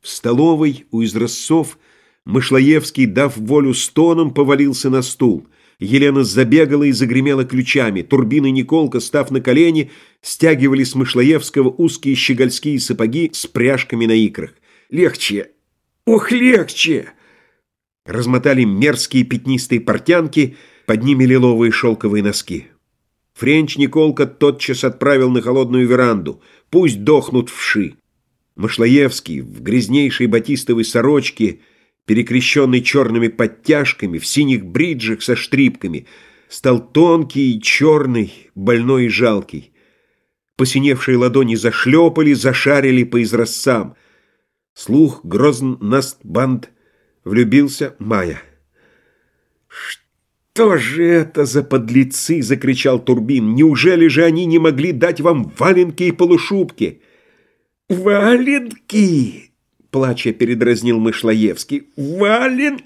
В столовой у изразцов Мышлоевский, дав волю стонам, повалился на стул. Елена забегала и загремела ключами. Турбин Николка, став на колени, стягивали с Мышлоевского узкие щегольские сапоги с пряжками на икрах. «Легче! Ох, легче!» Размотали мерзкие пятнистые портянки, под ними лиловые шелковые носки. Френч Николка тотчас отправил на холодную веранду. Пусть дохнут вши. Машлаевский в грязнейшей батистовой сорочке, перекрещенной черными подтяжками, в синих бриджах со штрипками, стал тонкий черный, больной и жалкий. Посиневшие ладони зашлепали, зашарили по изразцам. Слух грозн наст банд влюбился Майя. «Что же это за подлецы?» — закричал Турбин. «Неужели же они не могли дать вам валенки и полушубки?» «Валенки!» — плача передразнил Мышлоевский. «Вален...»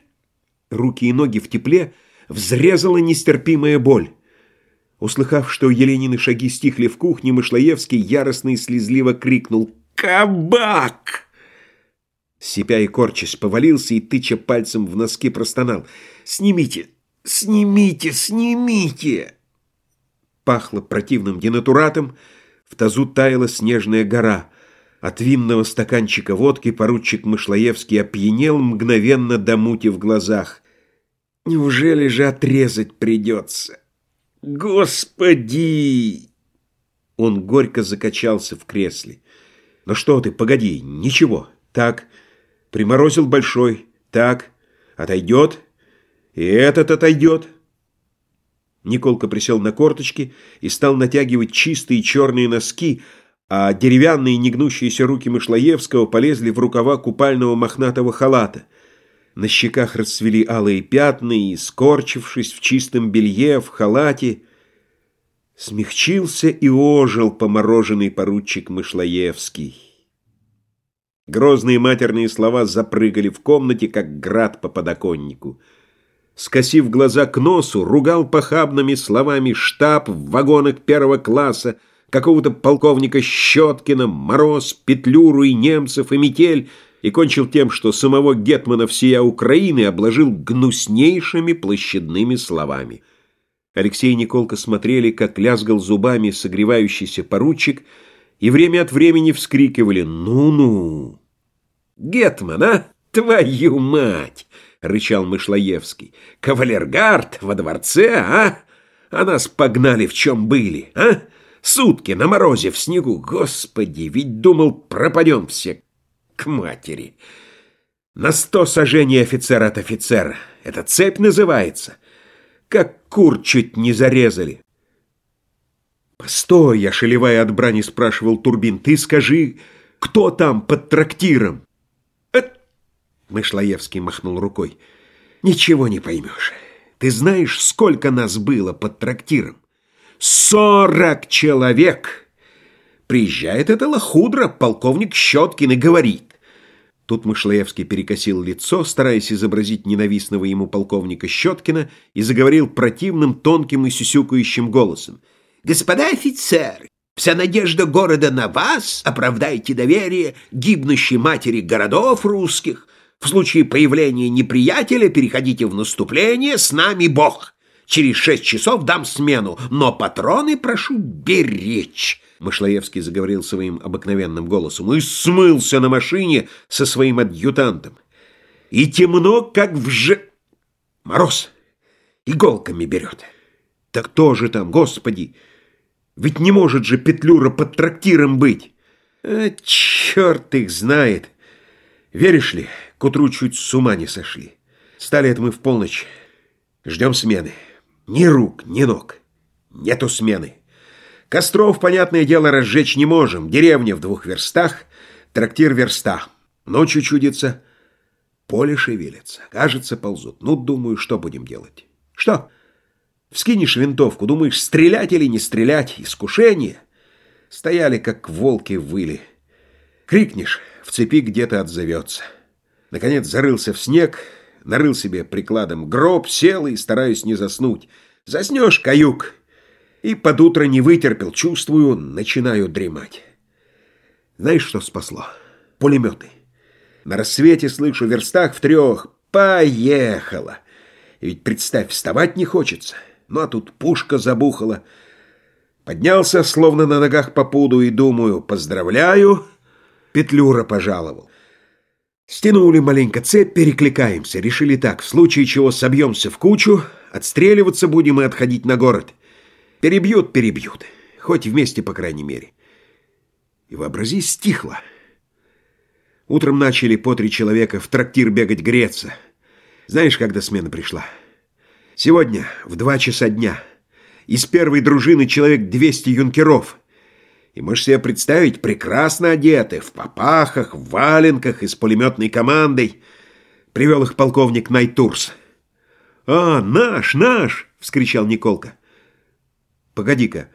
Руки и ноги в тепле взрезала нестерпимая боль. Услыхав, что Еленины шаги стихли в кухне, Мышлоевский яростно и слезливо крикнул «Кабак!» Сипя и корчась, повалился и, тыча пальцем в носки, простонал «Снимите! Снимите! Снимите!» Пахло противным денатуратом, в тазу таяла снежная гора — от винного стаканчика водки поручик Мышлоевский опьянел, мгновенно до мути в глазах. Неужели же отрезать придется? Господи! Он горько закачался в кресле. Ну что ты, погоди, ничего. Так, приморозил большой. Так, отойдет. И этот отойдет. Николка присел на корточки и стал натягивать чистые черные носки, а деревянные негнущиеся руки Мышлоевского полезли в рукава купального мохнатого халата. На щеках расцвели алые пятна, и, скорчившись в чистом белье, в халате, смягчился и ожил помороженный поручик Мышлоевский. Грозные матерные слова запрыгали в комнате, как град по подоконнику. Скосив глаза к носу, ругал похабными словами штаб в вагонах первого класса, какого-то полковника Щеткина, Мороз, Петлюру и немцев, и метель, и кончил тем, что самого Гетмана всея Украины обложил гнуснейшими площадными словами. Алексей и Николка смотрели, как лязгал зубами согревающийся поручик, и время от времени вскрикивали «Ну-ну!» «Гетман, а? Твою мать!» — рычал Мышлоевский. «Кавалергард во дворце, а? А нас погнали в чем были, а?» Сутки на морозе, в снегу. Господи, ведь думал, пропадем все к матери. На сто сажений офицер от офицера. Это цепь называется. Как кур чуть не зарезали. «Постой!» — я, шелевая от брани, спрашивал Турбин. «Ты скажи, кто там под трактиром?» «Эт...» — махнул рукой. «Ничего не поймешь. Ты знаешь, сколько нас было под трактиром? Сорок человек! Приезжает это лохудро, полковник Щеткин, и говорит. Тут Мышлоевский перекосил лицо, стараясь изобразить ненавистного ему полковника Щеткина, и заговорил противным, тонким и сюсюкающим голосом. «Господа офицеры, вся надежда города на вас, оправдайте доверие гибнущей матери городов русских. В случае появления неприятеля переходите в наступление, с нами Бог». Через шесть часов дам смену, но патроны прошу беречь. Мышлоевский заговорил своим обыкновенным голосом и смылся на машине со своим адъютантом. И темно, как в ж... Мороз иголками берет. Так кто же там, господи? Ведь не может же Петлюра под трактиром быть. А черт их знает. Веришь ли, к утру чуть с ума не сошли. Стали это мы в полночь. Ждем смены. Ни рук, ни ног. Нету смены. Костров, понятное дело, разжечь не можем. Деревня в двух верстах, трактир верста. Ночью чудится, поле шевелится. Кажется, ползут. Ну, думаю, что будем делать? Что? Вскинешь винтовку, думаешь, стрелять или не стрелять? Искушение. Стояли, как волки выли. Крикнешь, в цепи где-то отзовется. Наконец зарылся в снег, нарыл себе прикладом гроб, сел и стараюсь не заснуть. Заснешь, каюк. И под утро не вытерпел, чувствую, начинаю дремать. Знаешь, что спасло? Пулеметы. На рассвете слышу, верстах в трех. Поехала! И ведь, представь, вставать не хочется. Ну, а тут пушка забухала. Поднялся, словно на ногах по пуду, и думаю, поздравляю, Петлюра пожаловал. Стянули маленько цепь, перекликаемся. Решили так, в случае чего собьемся в кучу, отстреливаться будем и отходить на город. Перебьют, перебьют. Хоть вместе, по крайней мере. И вообрази, стихло. Утром начали по три человека в трактир бегать греться. Знаешь, когда смена пришла? Сегодня в два часа дня. Из первой дружины человек 200 юнкеров. И можешь себе представить, прекрасно одеты, в попахах, в валенках и с пулеметной командой. Привел их полковник Найтурс. «А, наш, наш!» — вскричал Николка. «Погоди-ка,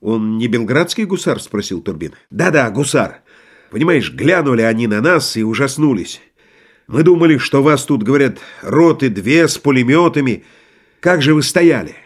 он не белградский гусар?» — спросил Турбин. «Да-да, гусар. Понимаешь, глянули они на нас и ужаснулись. Мы думали, что вас тут, говорят, роты две с пулеметами. Как же вы стояли?»